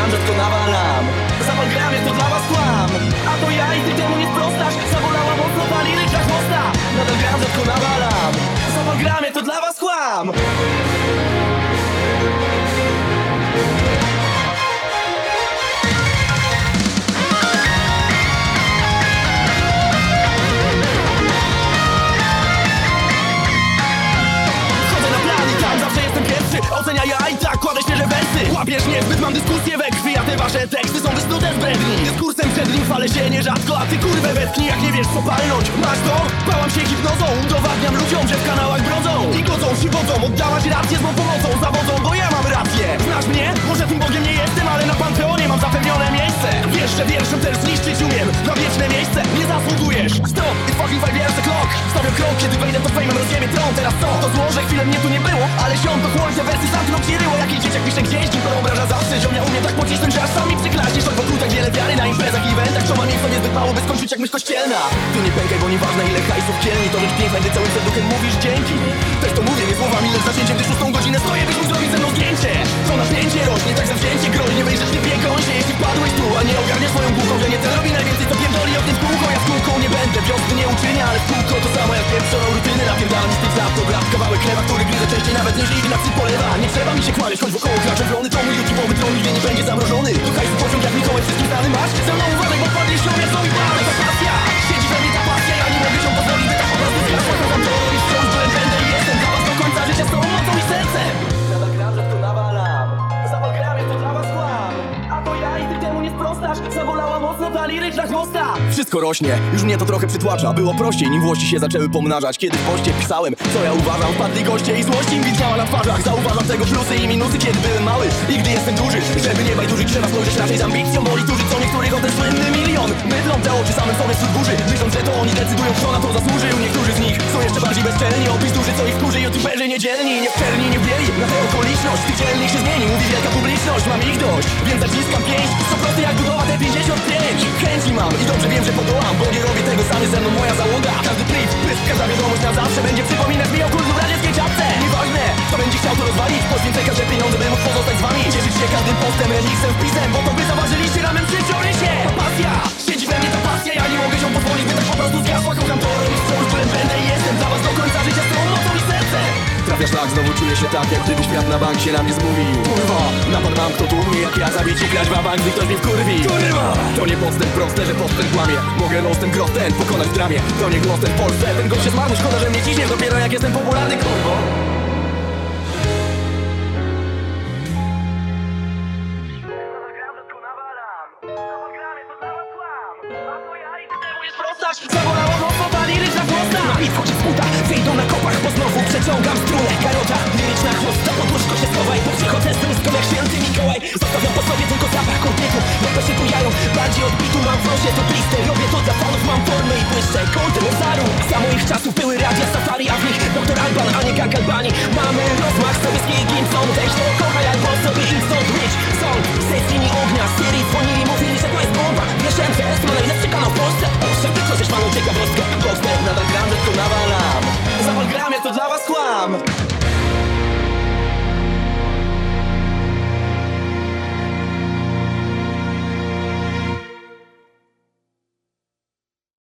gram, rzadko nawalam Zapal wetknij jak nie wiesz co palnąć? Masz to? Bałam się hipnozą. Udowadniam ludziom, że w kanałach brodzą I godzą się wodzą Oddałaś rację z mą pomocą. Zawodzą, bo ja mam rację. Znasz mnie? Może tym Bogiem nie jestem Ale na Panteonie mam zapewnione miejsce. Wiesz, że wierszem też zniszczyć umiem. Na wieczne miejsce nie zasługujesz. Stop, it's fucking five years clock. Stawiam krok, kiedy wejdę to fejmem rozjebie tron. Teraz co? To zło, że chwilę mnie tu nie było Ale sią to chłoń, te wersy sam tu ryło Jakiś dzieciak pisze gdzieś, kim to obraża zawsze Ziomia umie tak pocisnąć, że aż sami przyklaśniesz Co ma miejsce niezbyt mało, by skończyć jak myśl kościelna. Ty nie pękaj, bo nieważne ile hajsów kielni To rzecz piękna, gdy całym serduchem mówisz dzięki. Też to mówię, nie słowami, lecz zacięciem Gdy szóstą godzinę stoję, byś mógł zrobić ze mną zdjęcie. To napięcie rośnie, tak zawzięcie groźnie Wejrzeć nie piekąsie, jeśli padłeś tu A nie ogarniesz swoją głową, że nie ten robi najwięcej To pierdoli o tym kółko, ja w kółko nie będę Wiosny nie uczynię, ale kółko to samo jak pieprzoną rutynę Napierdalam z tych zap, to brat, kawałek chleba Który gryzę częściej nawet niż Ignacy polewa. Nie trzeba mi się chwalić, choć wokoło kraczą wrony To mój YouTube'owy tron nigdy nie będzie zamrożony. To hajsu pociąg jak Mikołaj wszystkim znany masz Ze mną uważaj, bo Liryczna chłosta. Wszystko rośnie, już mnie to trochę przytłacza. Było prościej, nim włości się zaczęły pomnażać. Kiedy w poście pisałem, co ja uważam. Wpadli goście i złość im widniała na twarzach. Zauważam tego plusy i minusy, kiedy byłem mały. I gdy jestem duży, żeby nie bajdużyć Trzeba spojrzeć raczej z ambicją. Bo niektórzy co niektórych o ten słynny milion. Mydlą te oczy samym sobie wśród burzy. Myślą, że to oni decydują, kto na to zasłużył. Niektórzy z nich są jeszcze bardziej bezczelni. Opis duży, co ich wkurzy. Youtuberzy niedzielni, nie w czerni, nie w bieli. Na tę okoliczność, tych dzielnych się zmieni Mówi wielka publiczność, mam ich dość Więc zaciskam pięść, to prosty jak Trafiasz tak, znowu czuję się tak, jak gdyby świat na bank się na mnie zmówił. Kurwa, napad mam kto tu umie, jak ja zabić i grać w bank, gdy ktoś mnie wkurwi. Kurwa, to nie postęp proste, że postęp kłamie. Mogę roztem gros ten pokonać w dramie. To nie głos ten w Polsce, ten gość się zmarł, szkoda, że mnie ciśnie. Dopiero jak jestem popularny, kurwo. Zabolało mocno ta liryczna chłosta I wchodzi w buta, wyjdą na przeciągam strunę Garota, liryczna chłosta, pod łóżko się schowaj. Bo przychodzę z troską jak święty Mikołaj. Zostawiam po sobie tylko zapach korpietu No to się bujają, bardziej odbitu mam w nosie To triste, robię to dla fanów, mam formę i błyszczę Golden Ozaru, za moich czasów były radia safari A w nich doktor Alban, a nie Gag Albani. Mamy rozmach, sowiecki Gimson Weź to kochaj albo sobie instant rich Song, z tej linii ognia, Siri dzwonili, mówili,